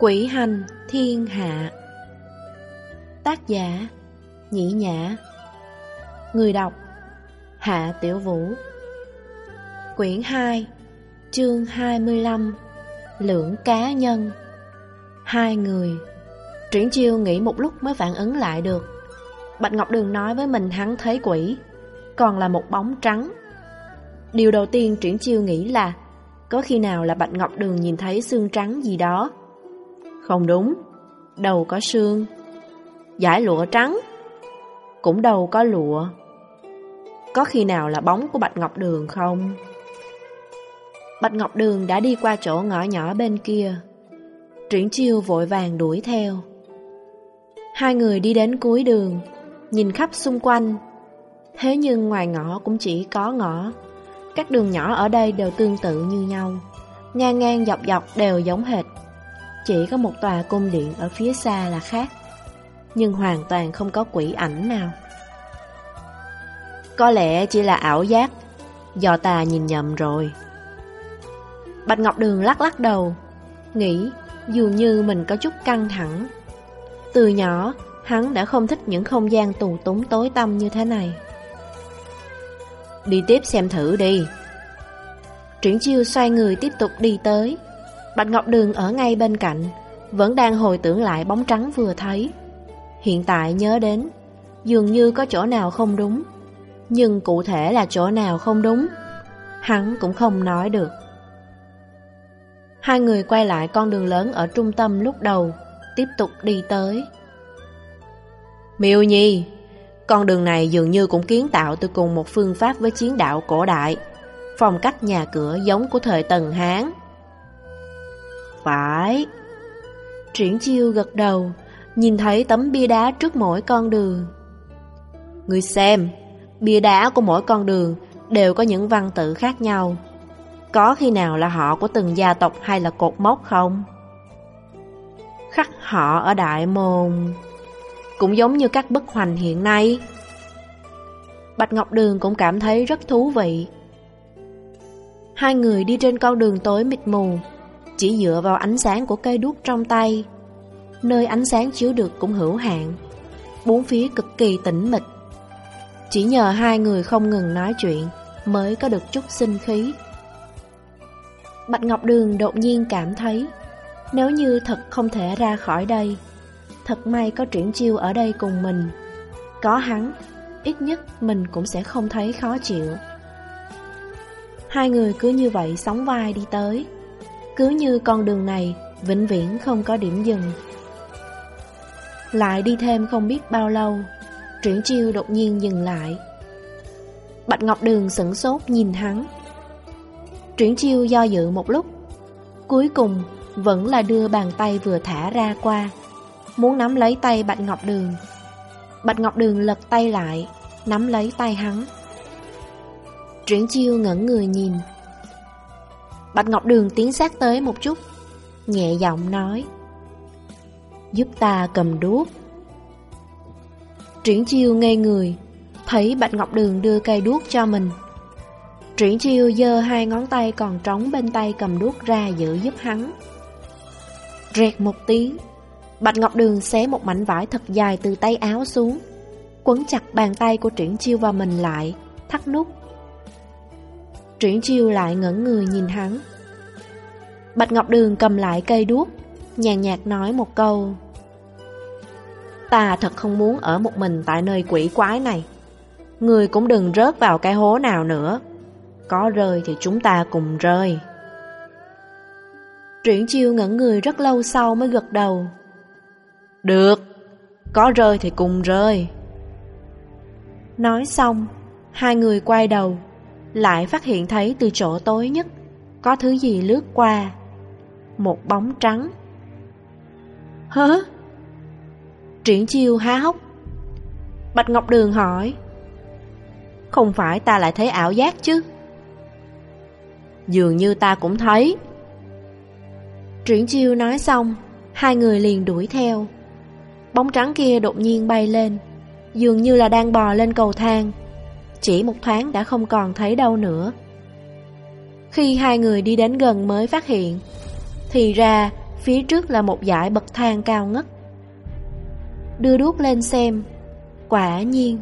Quỷ hành thiên hạ. Tác giả, Nhĩ Nhã. Người đọc, Hạ Tiểu Vũ. Quyển 2 Chương 25 Lưỡng cá nhân. Hai người Triển chiêu nghĩ một lúc mới phản ứng lại được. Bạch Ngọc Đường nói với mình hắn thấy quỷ, Còn là một bóng trắng. Điều đầu tiên Triển chiêu nghĩ là, Có khi nào là Bạch Ngọc Đường nhìn thấy xương trắng gì đó không đúng. Đầu có xương Giải lụa trắng. Cũng đầu có lụa. Có khi nào là bóng của Bạch Ngọc Đường không? Bạch Ngọc Đường đã đi qua chỗ ngõ nhỏ bên kia. Triển chiêu vội vàng đuổi theo. Hai người đi đến cuối đường, Nhìn khắp xung quanh. Thế nhưng ngoài ngõ cũng chỉ có ngõ. Các đường nhỏ ở đây đều tương tự như nhau. Ngang ngang dọc dọc đều giống hệt. Chỉ có một tòa cung điện ở phía xa là khác, Nhưng hoàn toàn không có quỷ ảnh nào. Có lẽ chỉ là ảo giác, Do ta nhìn nhầm rồi. Bạch Ngọc Đường lắc lắc đầu, Nghĩ dường như mình có chút căng thẳng. Từ nhỏ, Hắn đã không thích những không gian tù túng tối tăm như thế này. Đi tiếp xem thử đi. Triển chiêu xoay người tiếp tục đi tới. Bạch Ngọc Đường ở ngay bên cạnh, Vẫn đang hồi tưởng lại bóng trắng vừa thấy. Hiện tại nhớ đến, Dường như có chỗ nào không đúng. Nhưng cụ thể là chỗ nào không đúng, Hắn cũng không nói được. Hai người quay lại con đường lớn ở trung tâm lúc đầu, Tiếp tục đi tới. Miêu Nhi, Con đường này dường như cũng kiến tạo từ cùng một phương pháp với chiến đạo cổ đại. Phong cách nhà cửa giống của thời Tần Hán. Phải Triển chiêu gật đầu Nhìn thấy tấm bia đá trước mỗi con đường Người xem Bia đá của mỗi con đường Đều có những văn tự khác nhau Có khi nào là họ của từng gia tộc Hay là cột mốc không Khắc họ ở Đại Môn cũng giống như các bức hoành hiện nay. Bạch Ngọc Đường cũng cảm thấy rất thú vị. Hai người đi trên con đường tối mịt mù, chỉ dựa vào ánh sáng của cây đuốc trong tay. Nơi ánh sáng chiếu được cũng hữu hạn, bốn phía cực kỳ tĩnh mịch. Chỉ nhờ hai người không ngừng nói chuyện mới có được chút sinh khí. Bạch Ngọc Đường đột nhiên cảm thấy nếu như thật không thể ra khỏi đây Thật may có triển chiêu ở đây cùng mình Có hắn Ít nhất mình cũng sẽ không thấy khó chịu Hai người cứ như vậy sóng vai đi tới cứ như con đường này Vĩnh viễn không có điểm dừng Lại đi thêm không biết bao lâu Triển chiêu đột nhiên dừng lại Bạch Ngọc Đường sửng sốt nhìn hắn Triển chiêu do dự một lúc Cuối cùng vẫn là đưa bàn tay vừa thả ra qua muốn nắm lấy tay Bạch Ngọc Đường. Bạch Ngọc Đường lật tay lại, nắm lấy tay hắn. Triển chiêu ngẩn người nhìn. Bạch Ngọc Đường tiến sát tới một chút, nhẹ giọng nói. Giúp ta cầm đuốc. Triển chiêu ngây người, thấy Bạch Ngọc Đường đưa cây đuốc cho mình. Triển chiêu giơ hai ngón tay còn trống bên tay cầm đuốc ra giữ giúp hắn. Rẹt một tiếng, Bạch Ngọc Đường xé một mảnh vải thật dài từ tay áo xuống Quấn chặt bàn tay của Triển Chiêu và mình lại Thắt nút Triển Chiêu lại ngẩn người nhìn hắn Bạch Ngọc Đường cầm lại cây đuốc Nhàn nhạt nói một câu. Ta thật không muốn ở một mình tại nơi quỷ quái này. Người cũng đừng rớt vào cái hố nào nữa. Có rơi thì chúng ta cùng rơi. Triển chiêu ngẩn người rất lâu sau mới gật đầu. Được, có rơi thì cùng rơi. Nói xong, hai người quay đầu, lại phát hiện thấy từ chỗ tối nhất, có thứ gì lướt qua. Một bóng trắng. Hớ? Triển chiêu há hốc. Bạch Ngọc Đường hỏi. Không phải ta lại thấy ảo giác chứ? Dường như ta cũng thấy. Triển chiêu nói xong, hai người liền đuổi theo. Bóng trắng kia đột nhiên bay lên Dường như là đang bò lên cầu thang Chỉ một thoáng đã không còn thấy đâu nữa Khi hai người đi đến gần mới phát hiện thì ra, Phía trước là một dải bậc thang cao ngất. Đưa đuốc lên xem, Quả nhiên,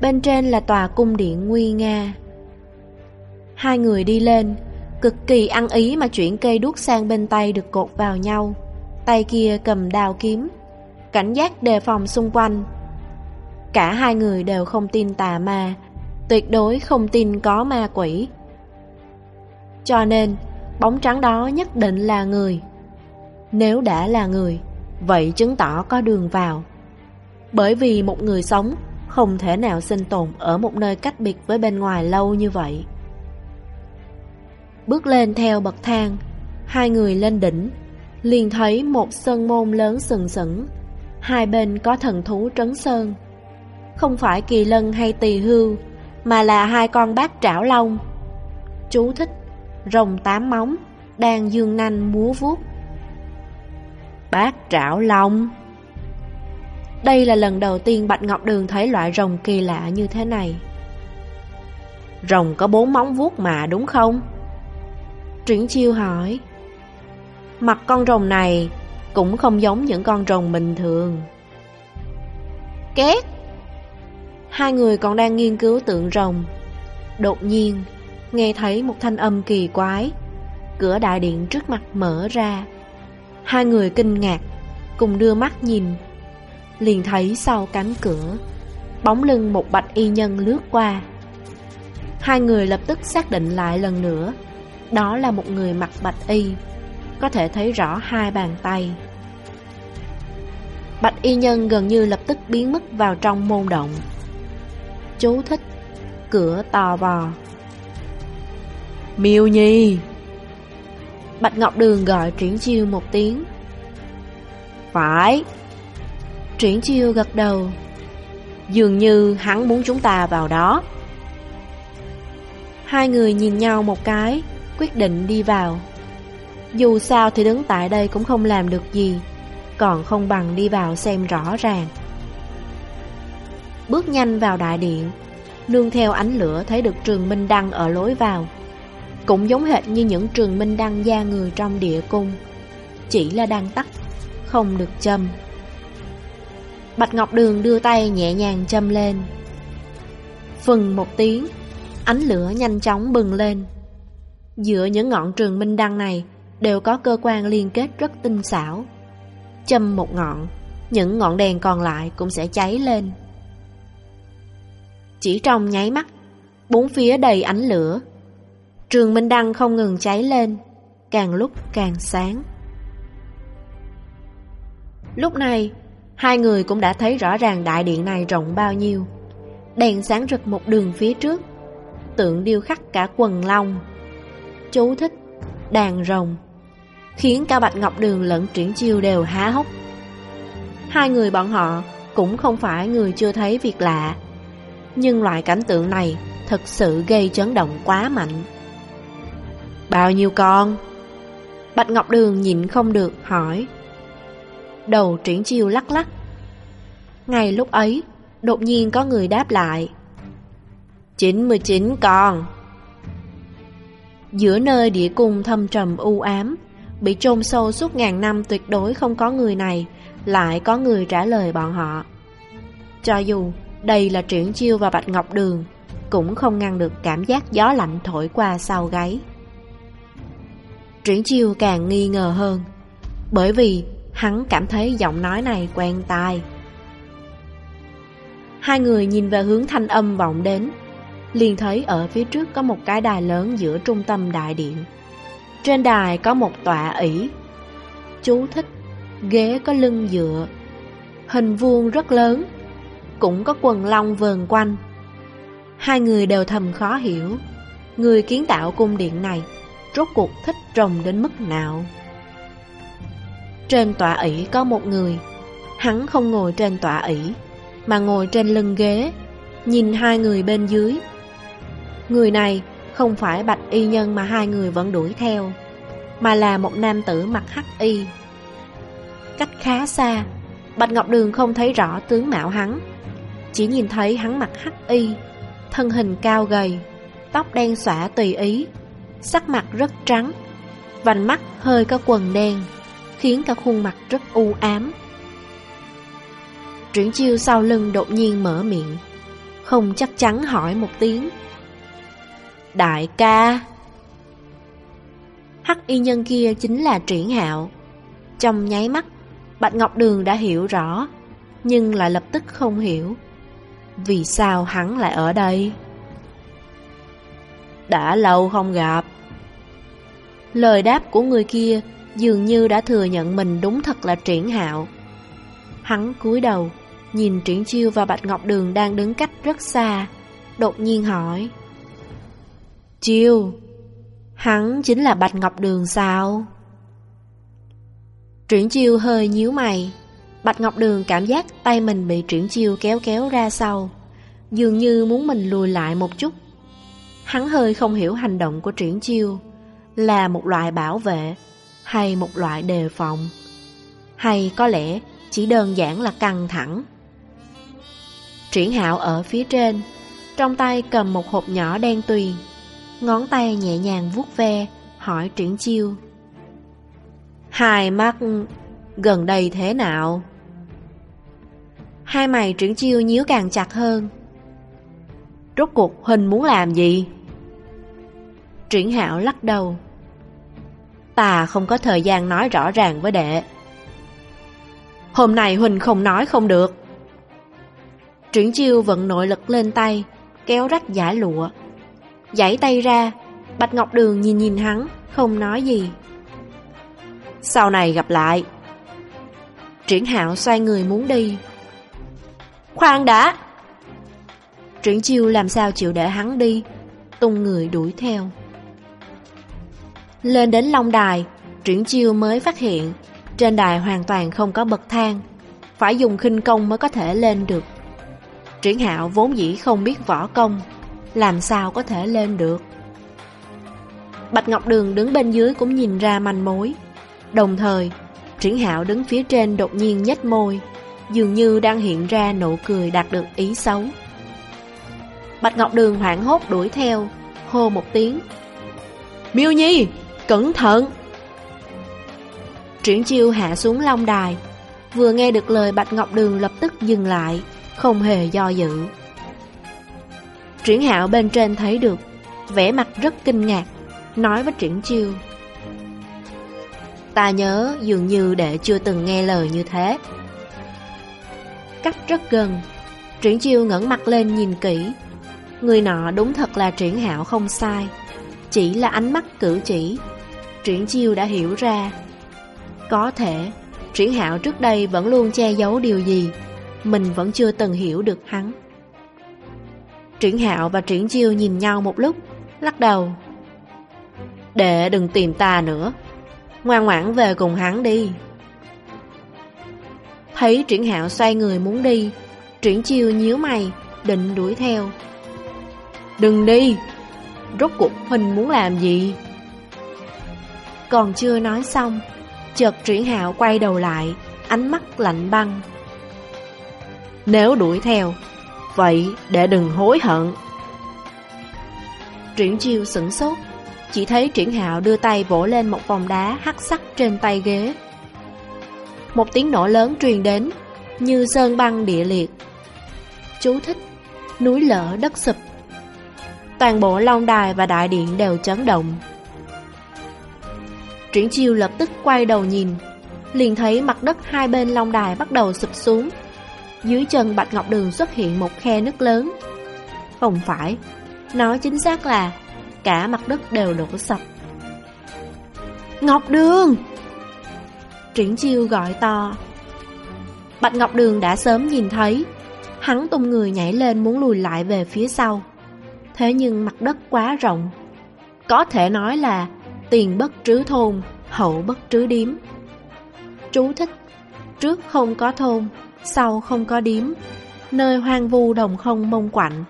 Bên trên là tòa cung điện nguy nga. Hai người đi lên, Cực kỳ ăn ý mà chuyển cây đuốc sang bên tay được cột vào nhau. Tay kia cầm đao kiếm, Cảnh giác đề phòng xung quanh. Cả hai người đều không tin tà ma, Tuyệt đối không tin có ma quỷ. Cho nên Bóng trắng đó nhất định là người. Nếu đã là người, Vậy chứng tỏ có đường vào. Bởi vì một người sống Không thể nào sinh tồn Ở một nơi cách biệt với bên ngoài lâu như vậy. Bước lên theo bậc thang, Hai người lên đỉnh, liền thấy một sơn môn lớn sừng sững. Hai bên có thần thú trấn sơn. Không phải kỳ lân hay tỳ hưu, Mà là hai con bát trảo long. Chú thích Rồng tám móng Đang dương nanh múa vuốt Bát trảo long Đây là lần đầu tiên Bạch Ngọc Đường thấy loại rồng kỳ lạ như thế này Rồng có bốn móng vuốt mà đúng không? Triển chiêu hỏi Mặt con rồng này cũng không giống những con rồng bình thường. Két! Hai người còn đang nghiên cứu tượng rồng. Đột nhiên, nghe thấy một thanh âm kỳ quái. Cửa đại điện trước mặt mở ra. Hai người kinh ngạc, cùng đưa mắt nhìn. Liền thấy sau cánh cửa, bóng lưng một bạch y nhân lướt qua. Hai người lập tức xác định lại lần nữa, đó là một người mặc bạch y có thể thấy rõ hai bàn tay. Bạch y nhân gần như lập tức biến mất vào trong môn động. Chú thích, cửa tò vò. Miêu Nhi! Bạch Ngọc Đường gọi Triển Chiêu một tiếng. Phải! Triển Chiêu gật đầu. Dường như hắn muốn chúng ta vào đó. Hai người nhìn nhau một cái, quyết định đi vào. Dù sao thì đứng tại đây cũng không làm được gì Còn không bằng đi vào xem rõ ràng Bước nhanh vào đại điện Nương theo ánh lửa thấy được trường Minh Đăng ở lối vào cũng giống hệt như những trường Minh Đăng da người trong địa cung Chỉ là đang tắt Không được châm Bạch Ngọc Đường đưa tay nhẹ nhàng châm lên Phừng một tiếng Ánh lửa nhanh chóng bừng lên Giữa những ngọn trường Minh Đăng này đều có cơ quan liên kết rất tinh xảo. Châm một ngọn, những ngọn đèn còn lại cũng sẽ cháy lên. Chỉ trong nháy mắt, bốn phía đầy ánh lửa. Trường Minh Đăng không ngừng cháy lên, càng lúc càng sáng. Lúc này, hai người cũng đã thấy rõ ràng đại điện này rộng bao nhiêu. Đèn sáng rực một đường phía trước, tượng điêu khắc cả quần long. Chú thích, đàn rồng khiến cả Bạch Ngọc Đường lẫn Triển Chiêu đều há hốc. Hai người bọn họ cũng không phải người chưa thấy việc lạ, nhưng loại cảnh tượng này thật sự gây chấn động quá mạnh. Bao nhiêu con? Bạch Ngọc Đường nhìn không được hỏi. Đầu Triển Chiêu lắc lắc. Ngay lúc ấy, đột nhiên có người đáp lại. 99 con. Giữa nơi địa cung thâm trầm u ám, Bị chôn sâu suốt ngàn năm tuyệt đối không có người này Lại có người trả lời bọn họ Cho dù đây là Triển Chiêu và Bạch Ngọc Đường Cũng không ngăn được cảm giác gió lạnh thổi qua sau gáy Triển Chiêu càng nghi ngờ hơn, Bởi vì hắn cảm thấy giọng nói này quen tai. Hai người nhìn về hướng thanh âm vọng đến, liền thấy ở phía trước có một cái đài lớn giữa trung tâm đại điện. Trên đài có một tọa ỷ, Chú thích Ghế có lưng dựa, Hình vuông rất lớn, Cũng có quần long vờn quanh. Hai người đều thầm khó hiểu, Người kiến tạo cung điện này Rốt cuộc thích rồng đến mức nào. Trên tọa ỷ có một người. Hắn không ngồi trên tọa ỷ, Mà ngồi trên lưng ghế, Nhìn hai người bên dưới. Người này không phải bạch y nhân mà hai người vẫn đuổi theo, Mà là một nam tử mặc hắc y. Cách khá xa, Bạch Ngọc Đường không thấy rõ tướng mạo hắn, Chỉ nhìn thấy hắn mặc hắc y, Thân hình cao gầy, Tóc đen xõa tùy ý Sắc mặt rất trắng Vành mắt hơi có quần đen khiến cả khuôn mặt rất u ám. Triển chiêu sau lưng đột nhiên mở miệng, không chắc chắn hỏi một tiếng. Đại ca! Hắc y nhân kia chính là triển hạo. Trong nháy mắt, Bạch Ngọc Đường đã hiểu rõ, nhưng lại lập tức không hiểu. Vì sao hắn lại ở đây? Đã lâu không gặp. Lời đáp của người kia dường như đã thừa nhận mình đúng thật là triển hạo. Hắn cúi đầu, nhìn triển chiêu và Bạch Ngọc Đường đang đứng cách rất xa, đột nhiên hỏi. Chiêu, hắn chính là Bạch Ngọc Đường sao? Triển chiêu hơi nhíu mày, Bạch Ngọc Đường cảm giác tay mình bị triển chiêu kéo kéo ra sau, dường như muốn mình lùi lại một chút. Hắn hơi không hiểu hành động của triển chiêu, là một loại bảo vệ hay một loại đề phòng, hay có lẽ chỉ đơn giản là căng thẳng. Triển hạo ở phía trên, trong tay cầm một hộp nhỏ đen tuyền, ngón tay nhẹ nhàng vuốt ve, hỏi triển chiêu. Hai mắt gần đây thế nào? Hai mày triển chiêu nhíu càng chặt hơn. Rốt cuộc Huỳnh muốn làm gì? Triển hạo lắc đầu. Ta không có thời gian nói rõ ràng với đệ. Hôm nay Huỳnh không nói không được. Triển chiêu vận nội lực lên tay, kéo rách giả lụa. Giải tay ra, Bạch Ngọc Đường nhìn nhìn hắn, không nói gì. Sau này gặp lại. Triển hạo xoay người muốn đi. Khoan đã! Triển chiêu làm sao chịu để hắn đi, tung người đuổi theo. Lên đến Long Đài, Triển chiêu mới phát hiện trên đài hoàn toàn không có bậc thang, phải dùng khinh công mới có thể lên được. Triển hạo vốn dĩ không biết võ công, làm sao có thể lên được. Bạch Ngọc Đường đứng bên dưới cũng nhìn ra manh mối. Đồng thời, Triển hạo đứng phía trên đột nhiên nhếch môi, dường như đang hiện ra nụ cười đạt được ý xấu. Bạch Ngọc Đường hoảng hốt đuổi theo, hô một tiếng. Miêu Nhi, cẩn thận! Triển chiêu hạ xuống long đài, vừa nghe được lời Bạch Ngọc Đường lập tức dừng lại, không hề do dự. Triển hạo bên trên thấy được, vẻ mặt rất kinh ngạc, nói với Triển chiêu. Ta nhớ dường như đệ chưa từng nghe lời như thế. Cách rất gần, Triển chiêu ngẩng mặt lên nhìn kỹ. Người nọ đúng thật là triển hạo không sai, chỉ là ánh mắt cử chỉ. Triển chiêu đã hiểu ra. Có thể, triển hạo trước đây vẫn luôn che giấu điều gì, mình vẫn chưa từng hiểu được hắn. Triển hạo và triển chiêu nhìn nhau một lúc, lắc đầu. Để đừng tìm ta nữa, ngoan ngoãn về cùng hắn đi. Thấy triển hạo xoay người muốn đi, triển chiêu nhíu mày, định đuổi theo. Đừng đi, rốt cuộc huynh muốn làm gì? Còn chưa nói xong, chợt triển hạo quay đầu lại, ánh mắt lạnh băng. Nếu đuổi theo, vậy để đừng hối hận. Triển chiêu sửng sốt, chỉ thấy triển hạo đưa tay vỗ lên một vòng đá hắc sắc trên tay ghế. Một tiếng nổ lớn truyền đến, như sơn băng địa liệt. Chú thích, núi lở đất sụp. Toàn bộ long đài và đại điện đều chấn động. Triển chiêu lập tức quay đầu nhìn, liền thấy mặt đất hai bên long đài bắt đầu sụp xuống. Dưới chân Bạch Ngọc Đường xuất hiện một khe nứt lớn. Không phải, nói chính xác là cả mặt đất đều đổ sập. Ngọc Đường! Triển chiêu gọi to. Bạch Ngọc Đường đã sớm nhìn thấy, hắn tung người nhảy lên muốn lùi lại về phía sau. Thế nhưng mặt đất quá rộng, có thể nói là tiền bất trứ thôn, hậu bất trứ điếm. Chú thích, trước không có thôn, sau không có điếm, nơi hoang vu đồng không mông quạnh.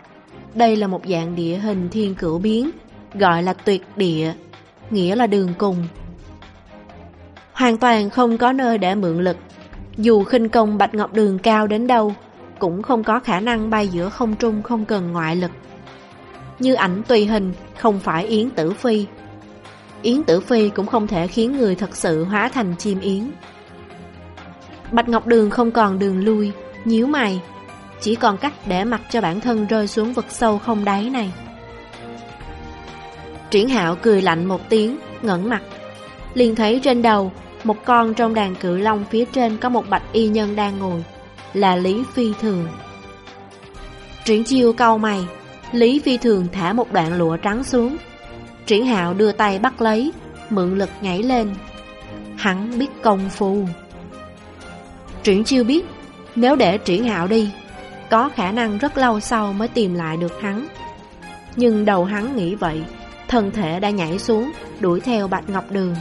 Đây là một dạng địa hình thiên cửu biến, gọi là tuyệt địa, nghĩa là đường cùng. Hoàn toàn không có nơi để mượn lực, dù khinh công Bạch Ngọc Đường cao đến đâu, cũng không có khả năng bay giữa không trung không cần ngoại lực. Như ảnh tùy hình, không phải Yến Tử Phi, Yến Tử Phi cũng không thể khiến người thật sự hóa thành chim yến. Bạch Ngọc Đường không còn đường lui, nhíu mày, chỉ còn cách để mặc cho bản thân rơi xuống vực sâu không đáy này. Triển Hạo cười lạnh một tiếng, ngẩng mặt, liền thấy trên đầu một con trong đàn cự long phía trên có một bạch y nhân đang ngồi, là Lý Phi Thường. Triển chiêu câu mày, Lý Phi Thường thả một đoạn lụa trắng xuống. Triển Hạo đưa tay bắt lấy, mượn lực nhảy lên. Hắn biết công phu. Triển chiêu biết, nếu để Triển Hạo đi, có khả năng rất lâu sau mới tìm lại được hắn. Nhưng đầu hắn nghĩ vậy, thân thể đã nhảy xuống, đuổi theo Bạch Ngọc Đường.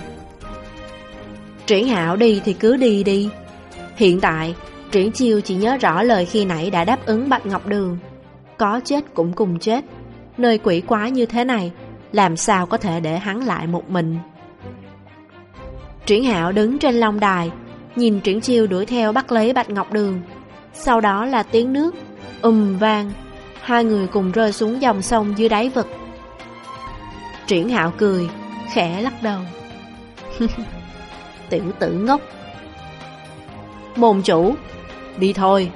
Triển Hạo đi thì cứ đi đi. Hiện tại, Triển Chiêu chỉ nhớ rõ lời khi nãy đã đáp ứng Bạch Ngọc Đường. Có chết cũng cùng chết. Nơi quỷ quá như thế này, làm sao có thể để hắn lại một mình. Triển Hạo đứng trên long đài, nhìn Triển Chiêu đuổi theo bắt lấy Bạch Ngọc Đường. Sau đó là tiếng nước, ùm vang, hai người cùng rơi xuống dòng sông dưới đáy vực. Triển Hạo cười, khẽ lắc đầu. Tiểu tử ngốc. Môn chủ, đi thôi,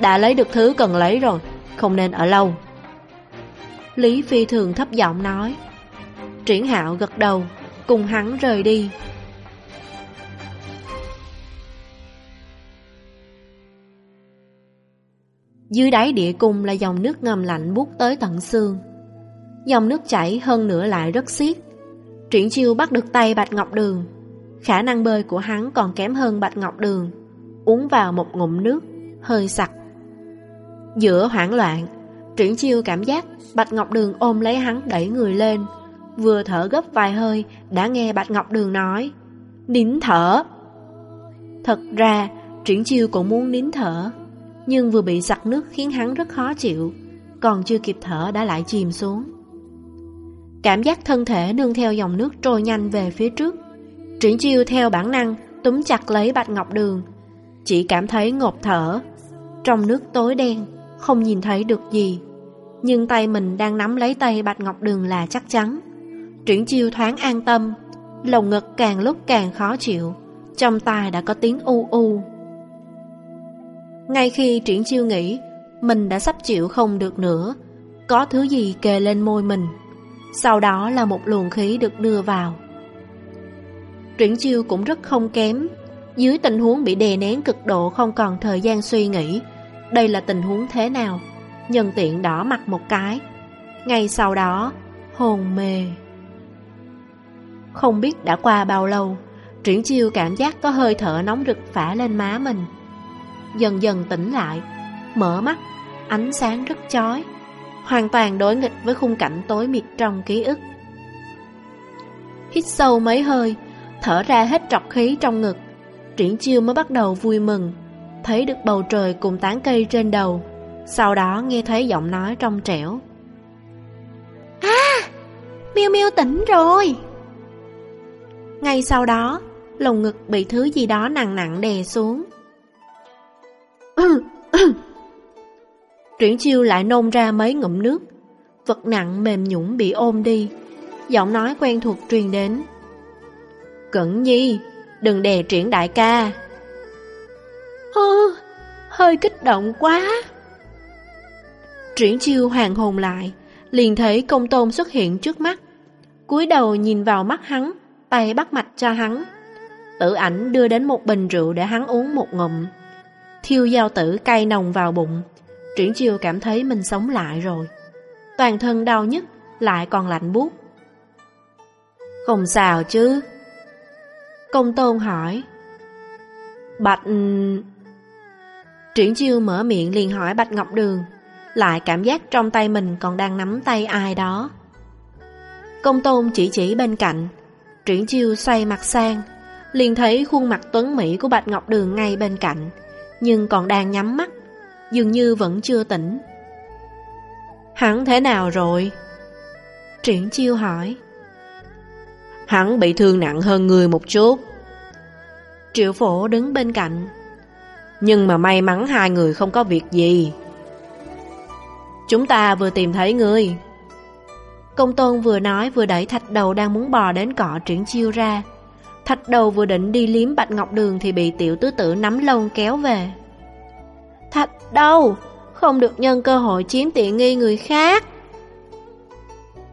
đã lấy được thứ cần lấy rồi, không nên ở lâu. Lý Phi thường thấp giọng nói. Triển Hạo gật đầu, cùng hắn rời đi. Dưới đáy địa cung là dòng nước ngầm lạnh buốt tới tận xương. Dòng nước chảy hơn nữa lại rất xiết. Triển chiêu bắt được tay Bạch Ngọc Đường. Khả năng bơi của hắn còn kém hơn Bạch Ngọc Đường. Uống vào một ngụm nước, hơi sặc. Giữa hoảng loạn, Triển chiêu cảm giác Bạch Ngọc Đường ôm lấy hắn đẩy người lên. Vừa thở gấp vài hơi, đã nghe Bạch Ngọc Đường nói. Nín thở. Thật ra, Triển chiêu cũng muốn nín thở, Nhưng vừa bị sặc nước khiến hắn rất khó chịu, Còn chưa kịp thở đã lại chìm xuống. Cảm giác thân thể nương theo dòng nước trôi nhanh về phía trước. Triển chiêu theo bản năng túm chặt lấy Bạch Ngọc Đường, Chỉ cảm thấy ngột thở. Trong nước tối đen, Không nhìn thấy được gì, Nhưng tay mình đang nắm lấy tay Bạch Ngọc Đường là chắc chắn. Triển chiêu thoáng an tâm, Lồng ngực càng lúc càng khó chịu, Trong tai đã có tiếng u u. Ngay khi triển chiêu nghĩ, Mình đã sắp chịu không được nữa, Có thứ gì kề lên môi mình, Sau đó là một luồng khí được đưa vào. Triển chiêu cũng rất không kém, Dưới tình huống bị đè nén cực độ Không còn thời gian suy nghĩ, Đây là tình huống thế nào? Nhân tiện đỏ mặt một cái. Ngay sau đó, Hồn mề không biết đã qua bao lâu, Triển chiêu cảm giác có hơi thở nóng rực phả lên má mình. Dần dần tỉnh lại, mở mắt, ánh sáng rất chói, hoàn toàn đối nghịch với khung cảnh tối mịt trong ký ức. Hít sâu mấy hơi, thở ra hết trọc khí trong ngực, Triển chiêu mới bắt đầu vui mừng, thấy được bầu trời cùng tán cây trên đầu, sau đó nghe thấy giọng nói trong trẻo. À, Miêu Miêu tỉnh rồi! Ngay sau đó, lồng ngực bị thứ gì đó nặng nặng đè xuống. Triển chiêu lại nôn ra mấy ngụm nước, vật nặng mềm nhũng bị ôm đi, giọng nói quen thuộc truyền đến. Cẩn nhi, đừng đè triển đại ca. Hơ, hơi kích động quá. Triển chiêu hoàng hồn lại, liền thấy công tôn xuất hiện trước mắt, cúi đầu nhìn vào mắt hắn, tay bắt mạch cho hắn. Tử ảnh đưa đến một bình rượu để hắn uống một ngụm. Thiêu giao tử cay nồng vào bụng, triển chiêu cảm thấy mình sống lại rồi. Toàn thân đau nhức, lại còn lạnh buốt. Không sao chứ? Công tôn hỏi. Bạch... Ừ. Triển chiêu mở miệng liền hỏi Bạch Ngọc Đường, lại cảm giác trong tay mình còn đang nắm tay ai đó. Công tôn chỉ chỉ bên cạnh, Triển chiêu xoay mặt sang liền thấy khuôn mặt tuấn Mỹ của Bạch Ngọc Đường ngay bên cạnh Nhưng còn đang nhắm mắt Dường như vẫn chưa tỉnh. Hắn thế nào rồi? Triển chiêu hỏi. Hắn bị thương nặng hơn người một chút. Triệu phổ đứng bên cạnh. Nhưng mà may mắn hai người không có việc gì. Chúng ta vừa tìm thấy người Công tôn vừa nói vừa đẩy thạch đầu đang muốn bò đến cọ triển chiêu ra. Thạch đầu vừa định đi liếm bạch ngọc đường thì bị tiểu tứ tử nắm lông kéo về. Thạch đầu, không được nhân cơ hội chiếm tiện nghi người khác.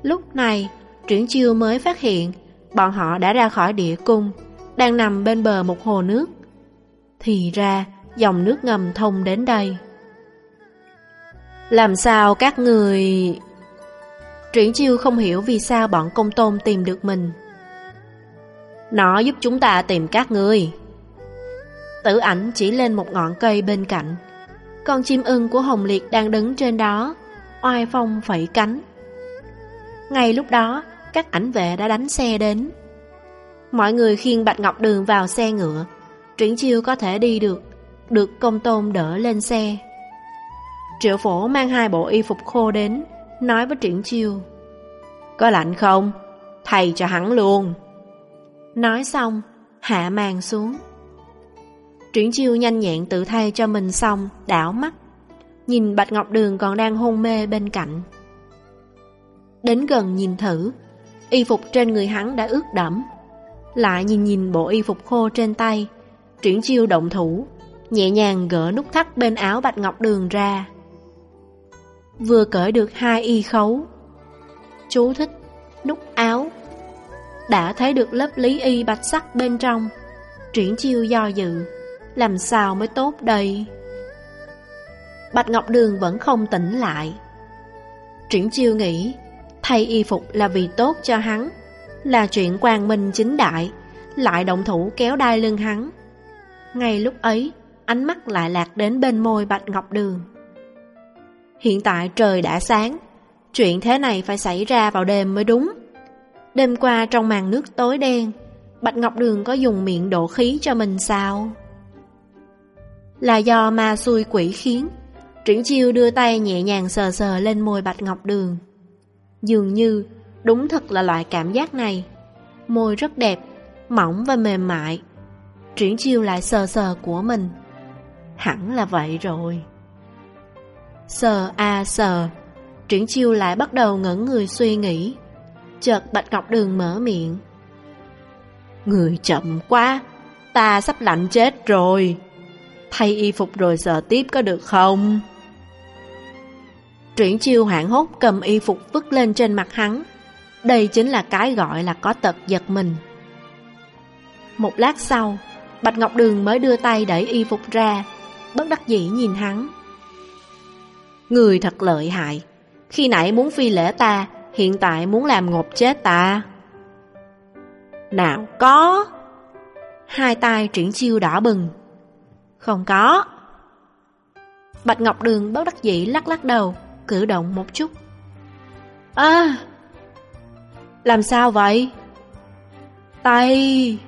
Lúc này, triển chiêu mới phát hiện bọn họ đã ra khỏi địa cung, đang nằm bên bờ một hồ nước. Thì ra, dòng nước ngầm thông đến đây. Làm sao các người... Triển chiêu không hiểu vì sao bọn công tôn tìm được mình. Nó giúp chúng ta tìm các người. Tử ảnh chỉ lên một ngọn cây bên cạnh. Con chim ưng của Hồng Liệt đang đứng trên đó, oai phong phẩy cánh. Ngay lúc đó, các ảnh vệ đã đánh xe đến. Mọi người khiêng Bạch Ngọc Đường vào xe ngựa, Triển Chiêu có thể đi được, được công tôn đỡ lên xe. Triệu phổ mang hai bộ y phục khô đến, nói với Triển Chiêu. Có lạnh không? Thầy cho hắn luôn. Nói xong, hạ màn xuống. Triển Chiêu nhanh nhẹn tự thay cho mình xong, đảo mắt. Nhìn Bạch Ngọc Đường còn đang hôn mê bên cạnh. Đến gần nhìn thử, y phục trên người hắn đã ướt đẫm. Lại nhìn nhìn bộ y phục khô trên tay, Triển Chiêu động thủ, nhẹ nhàng gỡ nút thắt bên áo Bạch Ngọc Đường ra. Vừa cởi được hai y khấu. Chú thích, Nút áo. Đã thấy được lớp lý y bạch sắc bên trong, Triển chiêu do dự, Làm sao mới tốt đây? Bạch Ngọc Đường vẫn không tỉnh lại. Triển chiêu nghĩ, Thay y phục là vì tốt cho hắn, Là chuyện quang minh chính đại, Lại động thủ kéo đai lưng hắn. Ngay lúc ấy, Ánh mắt lại lạc đến bên môi Bạch Ngọc Đường. Hiện tại trời đã sáng. Chuyện thế này phải xảy ra vào đêm mới đúng. Đêm qua trong màn nước tối đen Bạch Ngọc Đường có dùng miệng độ khí cho mình sao? Là do ma xui quỷ khiến Triển chiêu đưa tay nhẹ nhàng sờ sờ lên môi Bạch Ngọc Đường. Dường như đúng thật là loại cảm giác này. Môi rất đẹp, mỏng và mềm mại. Triển chiêu lại sờ sờ của mình. Hẳn là vậy rồi. Sờ a sờ. Triển chiêu lại bắt đầu ngẩn người suy nghĩ. Chợt Bạch Ngọc Đường mở miệng. Người chậm quá, Ta sắp lạnh chết rồi. Thay y phục rồi sờ tiếp có được không? Triển chiêu hoảng hốt cầm y phục vứt lên trên mặt hắn. Đây chính là cái gọi là có tật giật mình. Một lát sau, Bạch Ngọc Đường mới đưa tay đẩy y phục ra. Bất đắc dĩ nhìn hắn. Người thật lợi hại. Khi nãy muốn phi lễ ta, Hiện tại muốn làm ngột chết ta. Nào, có. Hai tay triển chiêu đỏ bừng. Không có. Bạch Ngọc Đường bất đắc dĩ lắc lắc đầu, Cử động một chút. À Làm sao vậy? Tay.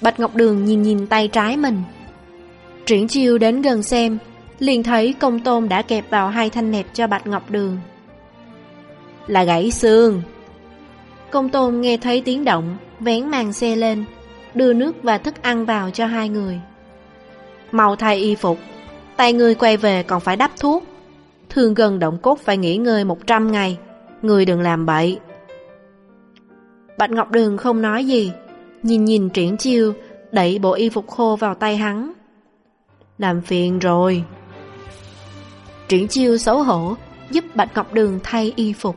Bạch Ngọc Đường nhìn nhìn tay trái mình. Triển chiêu đến gần xem liền thấy công tôn đã kẹp vào hai thanh nẹp cho Bạch Ngọc Đường. Là gãy xương. Công tôn nghe thấy tiếng động, vén màn xe lên, đưa nước và thức ăn vào cho hai người. Mau thay y phục, tay người quay về còn phải đắp thuốc. thường gần động cốt phải nghỉ ngơi 100 ngày, người đừng làm bậy. Bạch Ngọc Đường không nói gì, nhìn nhìn triển chiêu, đẩy bộ y phục khô vào tay hắn. Làm phiền rồi. Triển chiêu xấu hổ, giúp Bạch Ngọc Đường thay y phục.